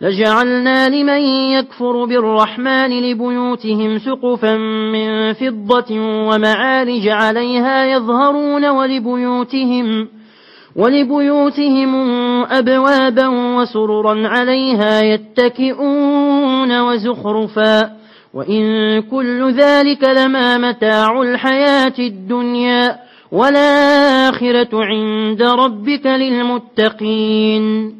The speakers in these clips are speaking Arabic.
لجعلنا لمن يكفر بالرحمن لبيوتهم سقفا من فضة ومعارج عليها يظهرون ولبيوتهم ولبيوتهم أبوابا وسررا عليها يتكئون وزخرفا وإن كل ذلك لما متاع الحياة الدنيا والآخرة عند ربك للمتقين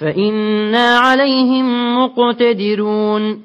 فإنا عليهم مقتدرون